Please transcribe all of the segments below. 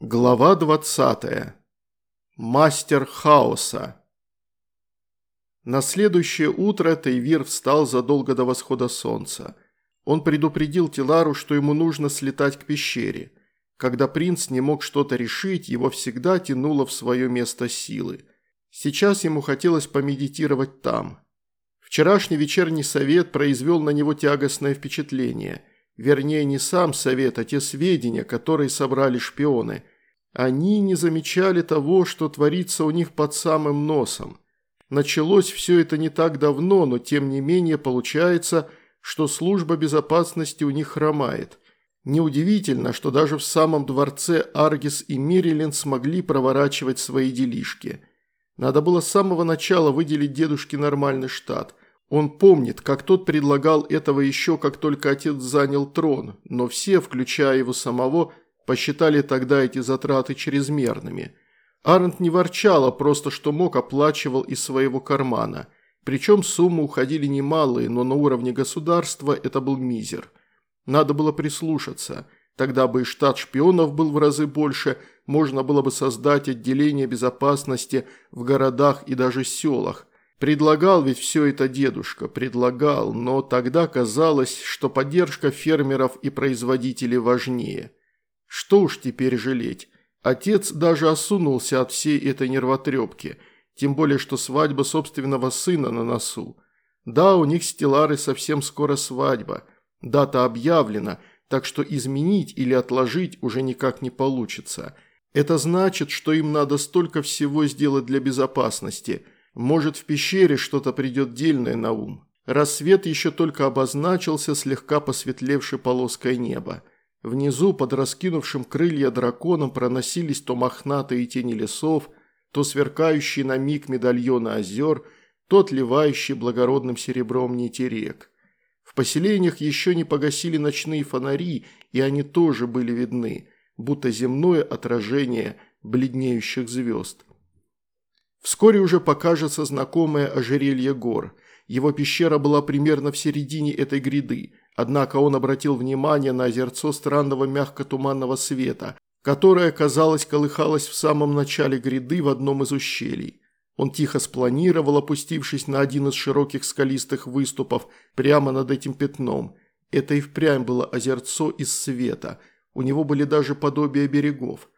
Глава 20. Мастер хаоса. На следующее утро Тейвир встал задолго до восхода солнца. Он предупредил Тилару, что ему нужно слетать к пещере. Когда принц не мог что-то решить, его всегда тянуло в свое место силы. Сейчас ему хотелось помедитировать там. Вчерашний вечерний совет произвел на него тягостное впечатление. Вернее, не сам совет, а те сведения, которые собрали шпионы. Они не замечали того, что творится у них под самым носом. Началось все это не так давно, но тем не менее получается, что служба безопасности у них хромает. Неудивительно, что даже в самом дворце Аргис и Мирилин смогли проворачивать свои делишки. Надо было с самого начала выделить дедушке нормальный штат. Он помнит, как тот предлагал этого еще, как только отец занял трон, но все, включая его самого, посчитали тогда эти затраты чрезмерными. Арнт не ворчал, а просто что мог оплачивал из своего кармана. Причем суммы уходили немалые, но на уровне государства это был мизер. Надо было прислушаться. Тогда бы и штат шпионов был в разы больше, можно было бы создать отделение безопасности в городах и даже селах, Предлагал ведь все это дедушка, предлагал, но тогда казалось, что поддержка фермеров и производителей важнее. Что уж теперь жалеть. Отец даже осунулся от всей этой нервотрепки, тем более, что свадьба собственного сына на носу. Да, у них с Теларой совсем скоро свадьба. Дата объявлена, так что изменить или отложить уже никак не получится. Это значит, что им надо столько всего сделать для безопасности – может, в пещере что-то придет дельное на ум. Рассвет еще только обозначился слегка посветлевшей полоской неба. Внизу, под раскинувшим крылья драконом, проносились то мохнатые тени лесов, то сверкающие на миг медальоны озер, то отливающие благородным серебром нити рек. В поселениях еще не погасили ночные фонари, и они тоже были видны, будто земное отражение бледнеющих звезд. Вскоре уже покажется знакомое ожерелье гор. Его пещера была примерно в середине этой гряды, однако он обратил внимание на озерцо странного мягко-туманного света, которое, казалось, колыхалось в самом начале гряды в одном из ущелий. Он тихо спланировал, опустившись на один из широких скалистых выступов прямо над этим пятном. Это и впрямь было озерцо из света. У него были даже подобия берегов.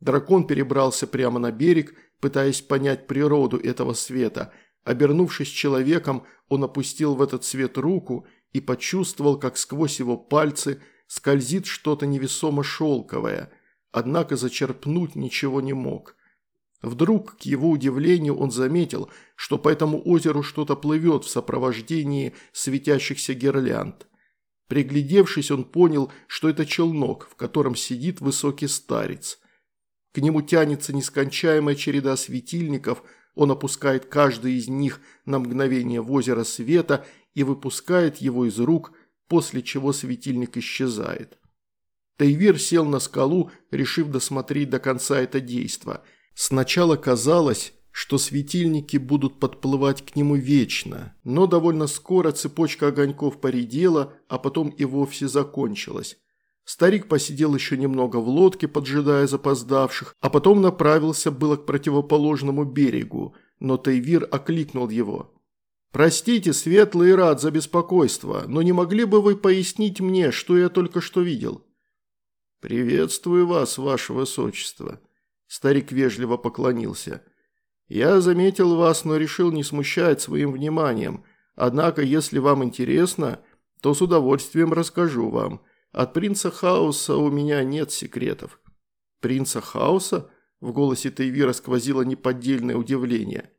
Дракон перебрался прямо на берег, пытаясь понять природу этого света. Обернувшись человеком, он опустил в этот свет руку и почувствовал, как сквозь его пальцы скользит что-то невесомо шелковое, однако зачерпнуть ничего не мог. Вдруг, к его удивлению, он заметил, что по этому озеру что-то плывет в сопровождении светящихся гирлянд. Приглядевшись, он понял, что это челнок, в котором сидит высокий старец – к нему тянется нескончаемая череда светильников, он опускает каждый из них на мгновение в озеро света и выпускает его из рук, после чего светильник исчезает. Тайвир сел на скалу, решив досмотреть до конца это действо. Сначала казалось, что светильники будут подплывать к нему вечно, но довольно скоро цепочка огоньков поредела, а потом и вовсе закончилась. Старик посидел еще немного в лодке, поджидая запоздавших, а потом направился было к противоположному берегу, но Тайвир окликнул его. «Простите, светлый рад за беспокойство, но не могли бы вы пояснить мне, что я только что видел?» «Приветствую вас, ваше высочество», – старик вежливо поклонился. «Я заметил вас, но решил не смущать своим вниманием, однако, если вам интересно, то с удовольствием расскажу вам». От принца Хаоса у меня нет секретов». «Принца Хаоса?» – в голосе Тейвира сквозило неподдельное удивление.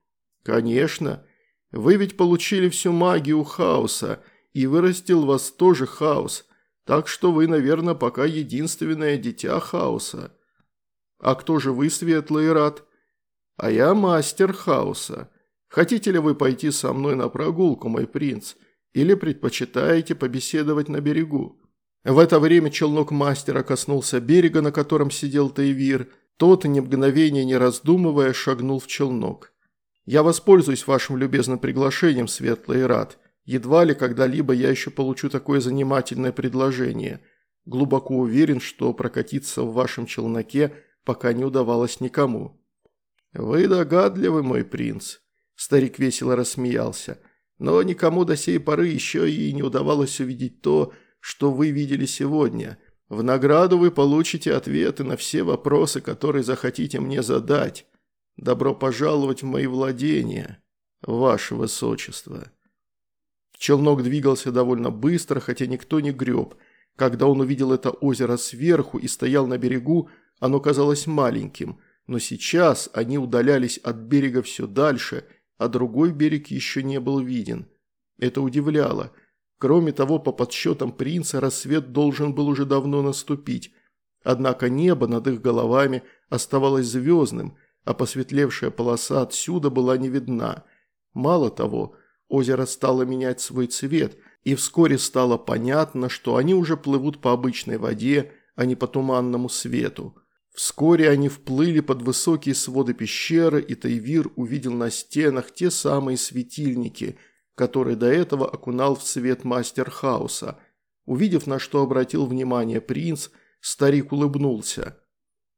«Конечно. Вы ведь получили всю магию Хаоса, и вырастил вас тоже Хаос, так что вы, наверное, пока единственное дитя Хаоса». «А кто же вы, Светлый Рад?» «А я мастер Хаоса. Хотите ли вы пойти со мной на прогулку, мой принц, или предпочитаете побеседовать на берегу?» В это время челнок мастера коснулся берега, на котором сидел Тайвир. Тот, ни мгновения не раздумывая, шагнул в челнок. «Я воспользуюсь вашим любезным приглашением, Светлый Рад. Едва ли когда-либо я еще получу такое занимательное предложение. Глубоко уверен, что прокатиться в вашем челноке пока не удавалось никому. «Вы догадливы, мой принц», – старик весело рассмеялся, – «но никому до сей поры еще и не удавалось увидеть то, что вы видели сегодня. В награду вы получите ответы на все вопросы, которые захотите мне задать. Добро пожаловать в мои владения, ваше высочество». Челнок двигался довольно быстро, хотя никто не греб. Когда он увидел это озеро сверху и стоял на берегу, оно казалось маленьким, но сейчас они удалялись от берега все дальше, а другой берег еще не был виден. Это удивляло. Кроме того, по подсчетам принца, рассвет должен был уже давно наступить. Однако небо над их головами оставалось звездным, а посветлевшая полоса отсюда была не видна. Мало того, озеро стало менять свой цвет, и вскоре стало понятно, что они уже плывут по обычной воде, а не по туманному свету. Вскоре они вплыли под высокие своды пещеры, и Тайвир увидел на стенах те самые светильники, которые до этого окунал в свет мастер хаоса. Увидев, на что обратил внимание принц, старик улыбнулся.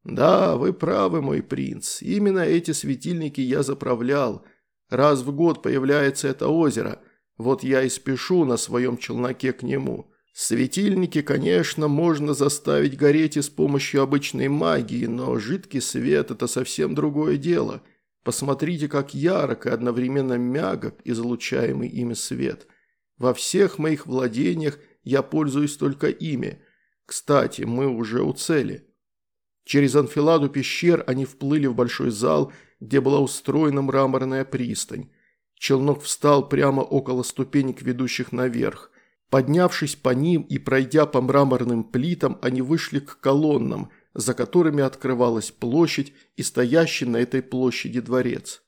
«Да, вы правы, мой принц, именно эти светильники я заправлял. Раз в год появляется это озеро, вот я и спешу на своем челноке к нему». Светильники, конечно, можно заставить гореть и с помощью обычной магии, но жидкий свет – это совсем другое дело. Посмотрите, как ярок и одновременно мягок излучаемый ими свет. Во всех моих владениях я пользуюсь только ими. Кстати, мы уже у цели. Через анфиладу пещер они вплыли в большой зал, где была устроена мраморная пристань. Челнок встал прямо около ступенек, ведущих наверх. Поднявшись по ним и пройдя по мраморным плитам, они вышли к колоннам, за которыми открывалась площадь и стоящий на этой площади дворец.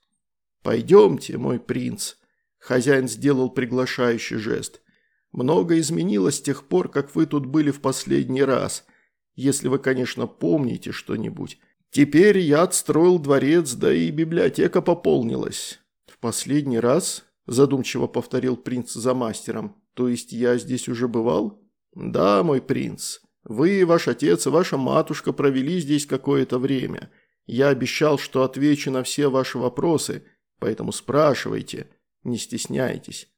«Пойдемте, мой принц», – хозяин сделал приглашающий жест. «Много изменилось с тех пор, как вы тут были в последний раз, если вы, конечно, помните что-нибудь. Теперь я отстроил дворец, да и библиотека пополнилась». «В последний раз?» – задумчиво повторил принц за мастером. То есть я здесь уже бывал? Да, мой принц. Вы, ваш отец и ваша матушка провели здесь какое-то время. Я обещал, что отвечу на все ваши вопросы, поэтому спрашивайте, не стесняйтесь.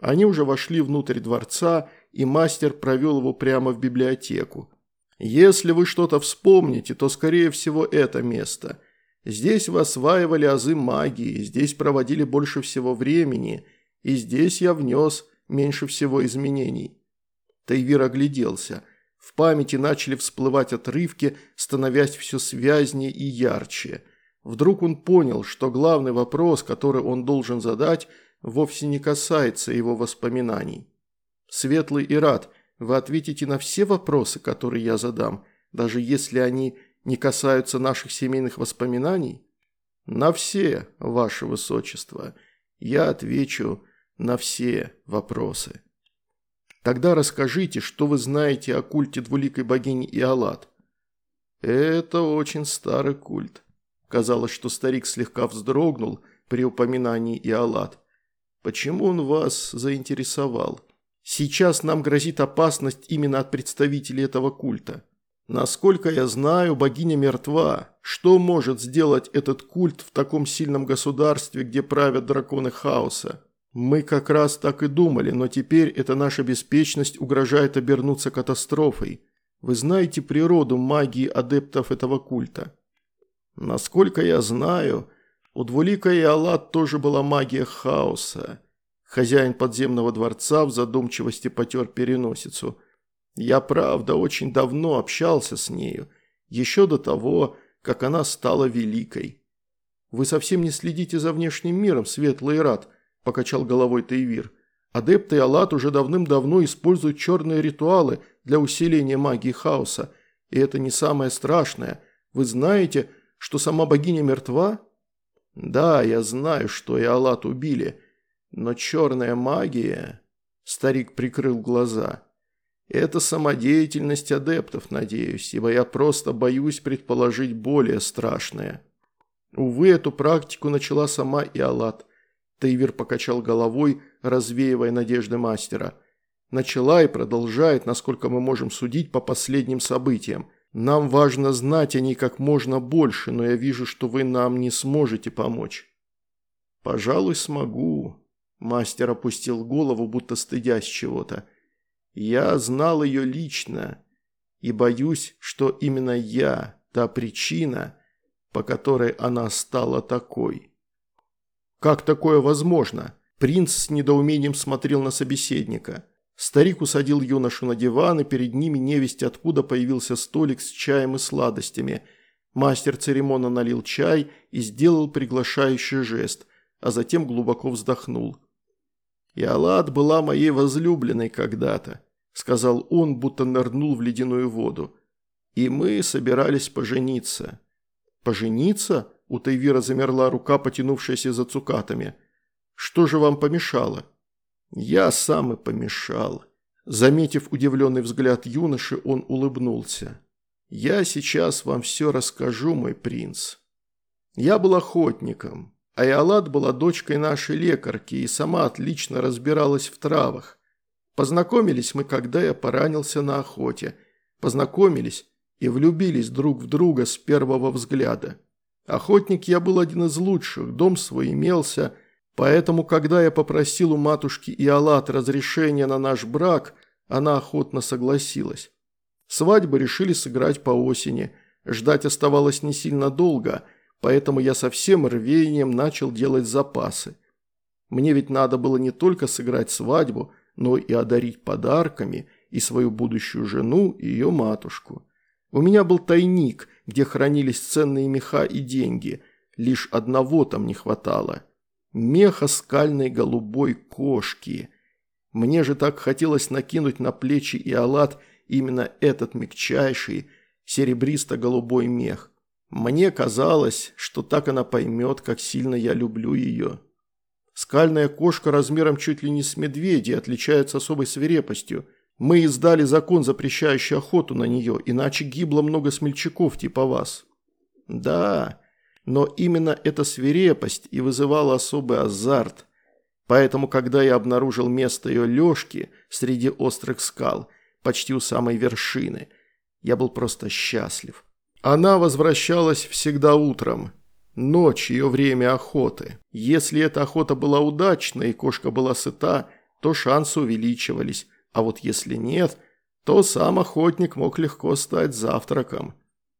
Они уже вошли внутрь дворца, и мастер провел его прямо в библиотеку. Если вы что-то вспомните, то, скорее всего, это место. Здесь вы осваивали азы магии, здесь проводили больше всего времени, и здесь я внес меньше всего изменений. Тайвир огляделся. В памяти начали всплывать отрывки, становясь все связнее и ярче. Вдруг он понял, что главный вопрос, который он должен задать, вовсе не касается его воспоминаний. «Светлый Ират, вы ответите на все вопросы, которые я задам, даже если они не касаются наших семейных воспоминаний?» «На все, ваше высочество. Я отвечу на все вопросы. Тогда расскажите, что вы знаете о культе двуликой богини Иолат. Это очень старый культ. Казалось, что старик слегка вздрогнул при упоминании Иолат. Почему он вас заинтересовал? Сейчас нам грозит опасность именно от представителей этого культа. Насколько я знаю, богиня мертва. Что может сделать этот культ в таком сильном государстве, где правят драконы хаоса? «Мы как раз так и думали, но теперь эта наша беспечность угрожает обернуться катастрофой. Вы знаете природу магии адептов этого культа?» «Насколько я знаю, у Двулика и Аллат тоже была магия хаоса». Хозяин подземного дворца в задумчивости потер переносицу. «Я, правда, очень давно общался с нею, еще до того, как она стала великой. Вы совсем не следите за внешним миром, Светлый Рад», – покачал головой Тейвир. «Адепты Аллат уже давным-давно используют черные ритуалы для усиления магии хаоса, и это не самое страшное. Вы знаете, что сама богиня мертва?» «Да, я знаю, что и Аллат убили, но черная магия...» Старик прикрыл глаза. «Это самодеятельность адептов, надеюсь, ибо я просто боюсь предположить более страшное». Увы, эту практику начала сама Иолат. Тейвер покачал головой, развеивая надежды мастера. Начала и продолжает, насколько мы можем судить по последним событиям. Нам важно знать о ней как можно больше, но я вижу, что вы нам не сможете помочь». «Пожалуй, смогу», – мастер опустил голову, будто стыдясь чего-то. «Я знал ее лично и боюсь, что именно я та причина, по которой она стала такой». «Как такое возможно?» Принц с недоумением смотрел на собеседника. Старик усадил юношу на диван, и перед ними невесть откуда появился столик с чаем и сладостями. Мастер церемонно налил чай и сделал приглашающий жест, а затем глубоко вздохнул. «Иолат была моей возлюбленной когда-то», – сказал он, будто нырнул в ледяную воду. «И мы собирались пожениться». «Пожениться?» – у Тайвира замерла рука, потянувшаяся за цукатами – что же вам помешало?» «Я сам и помешал». Заметив удивленный взгляд юноши, он улыбнулся. «Я сейчас вам все расскажу, мой принц. Я был охотником, а Иолат была дочкой нашей лекарки и сама отлично разбиралась в травах. Познакомились мы, когда я поранился на охоте. Познакомились и влюбились друг в друга с первого взгляда. Охотник я был один из лучших, дом свой имелся, Поэтому, когда я попросил у матушки Иолат разрешения на наш брак, она охотно согласилась. Свадьбу решили сыграть по осени. Ждать оставалось не сильно долго, поэтому я со всем рвением начал делать запасы. Мне ведь надо было не только сыграть свадьбу, но и одарить подарками и свою будущую жену, и ее матушку. У меня был тайник, где хранились ценные меха и деньги. Лишь одного там не хватало – меха скальной голубой кошки. Мне же так хотелось накинуть на плечи и Иолат именно этот мягчайший, серебристо-голубой мех. Мне казалось, что так она поймет, как сильно я люблю ее. Скальная кошка размером чуть ли не с медведя отличается особой свирепостью. Мы издали закон, запрещающий охоту на нее, иначе гибло много смельчаков типа вас. Да, но именно эта свирепость и вызывала особый азарт. Поэтому, когда я обнаружил место ее лёжки среди острых скал, почти у самой вершины, я был просто счастлив. Она возвращалась всегда утром. Ночь – ее время охоты. Если эта охота была удачной и кошка была сыта, то шансы увеличивались, а вот если нет, то сам охотник мог легко стать завтраком.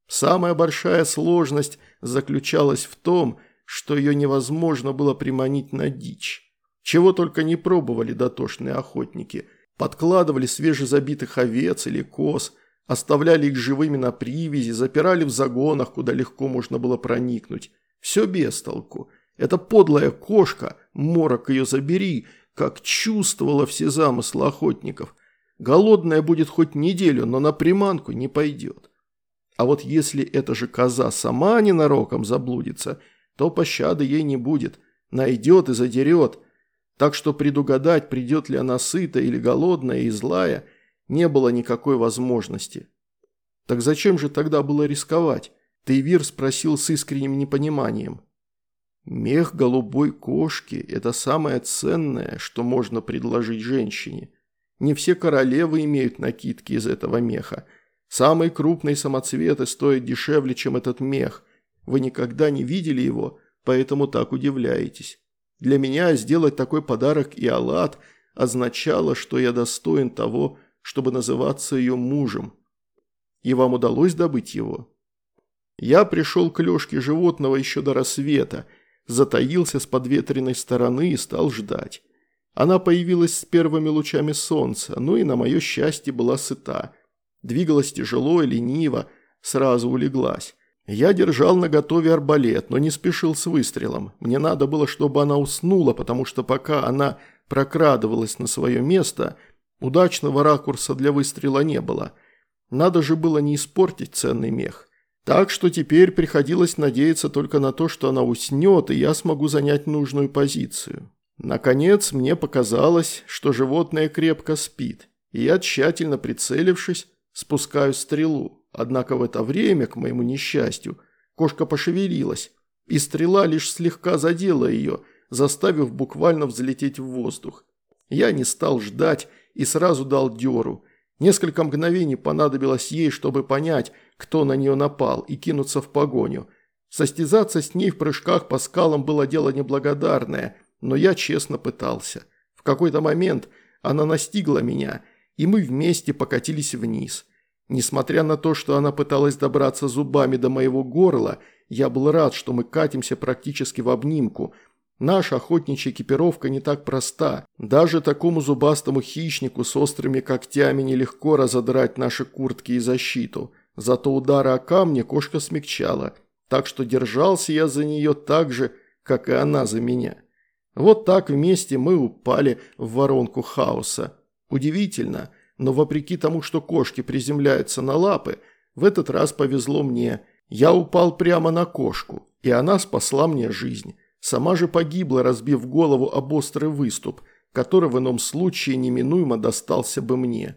Самая большая сложность заключалась в том, что ее невозможно было приманить на дичь. Чего только не пробовали дотошные охотники. Подкладывали свежезабитых овец или коз, оставляли их живыми на привязи, запирали в загонах, куда легко можно было проникнуть. Все без толку. Эта подлая кошка, морок ее забери, как чувствовала все замыслы охотников. Голодная будет хоть неделю, но на приманку не пойдет. А вот если эта же коза сама ненароком заблудится, то пощады ей не будет, найдет и задерет. Так что предугадать, придет ли она сытая или голодная и злая, не было никакой возможности. Так зачем же тогда было рисковать? Тейвир спросил с искренним непониманием. Мех голубой кошки – это самое ценное, что можно предложить женщине. Не все королевы имеют накидки из этого меха – Самые крупные самоцветы стоят дешевле, чем этот мех. Вы никогда не видели его, поэтому так удивляетесь. Для меня сделать такой подарок и Аллат означало, что я достоин того, чтобы называться ее мужем. И вам удалось добыть его? Я пришел к лёжке животного еще до рассвета, затаился с подветренной стороны и стал ждать. Она появилась с первыми лучами солнца, но и на мое счастье была сыта – Двигалась тяжело и лениво, сразу улеглась. Я держал на готове арбалет, но не спешил с выстрелом. Мне надо было, чтобы она уснула, потому что пока она прокрадывалась на свое место, удачного ракурса для выстрела не было. Надо же было не испортить ценный мех. Так что теперь приходилось надеяться только на то, что она уснет, и я смогу занять нужную позицию. Наконец, мне показалось, что животное крепко спит, и я, тщательно прицелившись, Спускаю стрелу, однако в это время, к моему несчастью, кошка пошевелилась, и стрела лишь слегка задела ее, заставив буквально взлететь в воздух. Я не стал ждать и сразу дал дёру. Несколько мгновений понадобилось ей, чтобы понять, кто на нее напал, и кинуться в погоню. Состязаться с ней в прыжках по скалам было дело неблагодарное, но я честно пытался. В какой-то момент она настигла меня, и мы вместе покатились вниз. Несмотря на то, что она пыталась добраться зубами до моего горла, я был рад, что мы катимся практически в обнимку. Наша охотничья экипировка не так проста. Даже такому зубастому хищнику с острыми когтями нелегко разодрать наши куртки и защиту. Зато удары о камни кошка смягчала, так что держался я за нее так же, как и она за меня. Вот так вместе мы упали в воронку хаоса. Удивительно, но вопреки тому, что кошки приземляются на лапы, в этот раз повезло мне. Я упал прямо на кошку, и она спасла мне жизнь. Сама же погибла, разбив голову об острый выступ, который в ином случае неминуемо достался бы мне.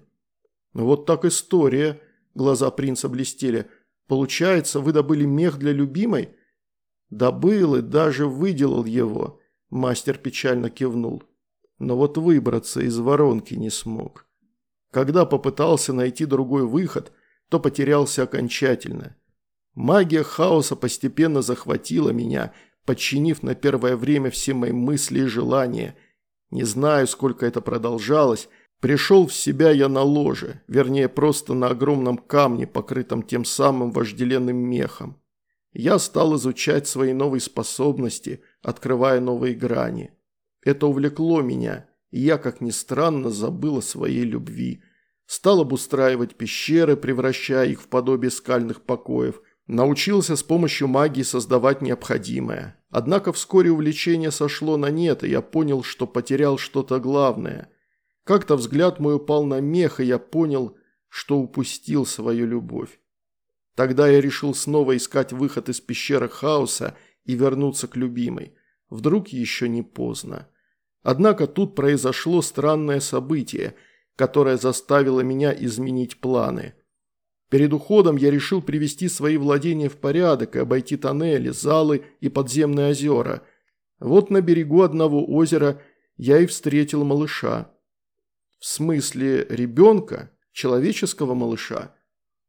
Вот так история, глаза принца блестели. Получается, вы добыли мех для любимой? Добыл и даже выделал его. Мастер печально кивнул. Но вот выбраться из воронки не смог. Когда попытался найти другой выход, то потерялся окончательно. Магия хаоса постепенно захватила меня, подчинив на первое время все мои мысли и желания. Не знаю, сколько это продолжалось. Пришел в себя я на ложе, вернее, просто на огромном камне, покрытом тем самым вожделенным мехом. Я стал изучать свои новые способности, открывая новые грани. Это увлекло меня, и я, как ни странно, забыл о своей любви. Стал обустраивать пещеры, превращая их в подобие скальных покоев. Научился с помощью магии создавать необходимое. Однако вскоре увлечение сошло на нет, и я понял, что потерял что-то главное. Как-то взгляд мой упал на мех, и я понял, что упустил свою любовь. Тогда я решил снова искать выход из пещеры хаоса и вернуться к любимой. Вдруг еще не поздно. Однако тут произошло странное событие, которое заставило меня изменить планы. Перед уходом я решил привести свои владения в порядок и обойти тоннели, залы и подземные озера. Вот на берегу одного озера я и встретил малыша. В смысле ребенка? Человеческого малыша?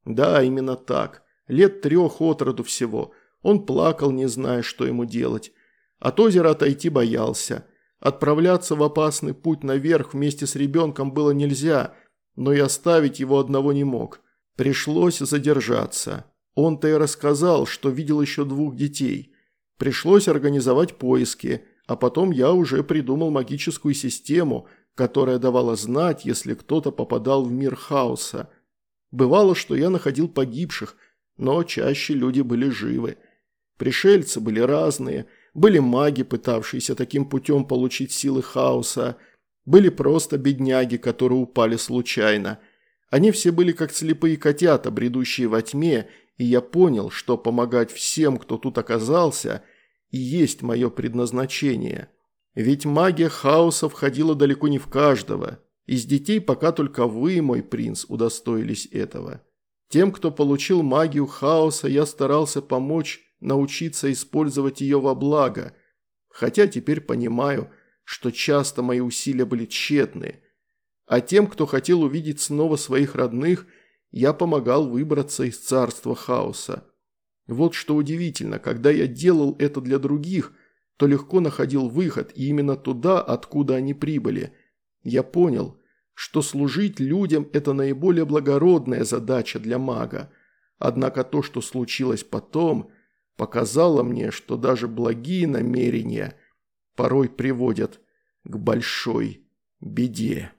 Да, именно так. Лет трех от роду всего. Он плакал, не зная, что ему делать. От озера отойти боялся. Отправляться в опасный путь наверх вместе с ребенком было нельзя, но и оставить его одного не мог. Пришлось задержаться. Он-то и рассказал, что видел еще двух детей. Пришлось организовать поиски, а потом я уже придумал магическую систему, которая давала знать, если кто-то попадал в мир хаоса. Бывало, что я находил погибших, но чаще люди были живы. Пришельцы были разные, были маги, пытавшиеся таким путем получить силы хаоса, были просто бедняги, которые упали случайно. Они все были как слепые котята, бредущие во тьме, и я понял, что помогать всем, кто тут оказался, и есть мое предназначение. Ведь магия хаоса входила далеко не в каждого. Из детей пока только вы, мой принц, удостоились этого. Тем, кто получил магию хаоса, я старался помочь научиться использовать ее во благо, хотя теперь понимаю, что часто мои усилия были тщетны. А тем, кто хотел увидеть снова своих родных, я помогал выбраться из царства хаоса. Вот что удивительно, когда я делал это для других – то легко находил выход и именно туда, откуда они прибыли. Я понял, что служить людям – это наиболее благородная задача для мага. Однако то, что случилось потом, показало мне, что даже благие намерения порой приводят к большой беде.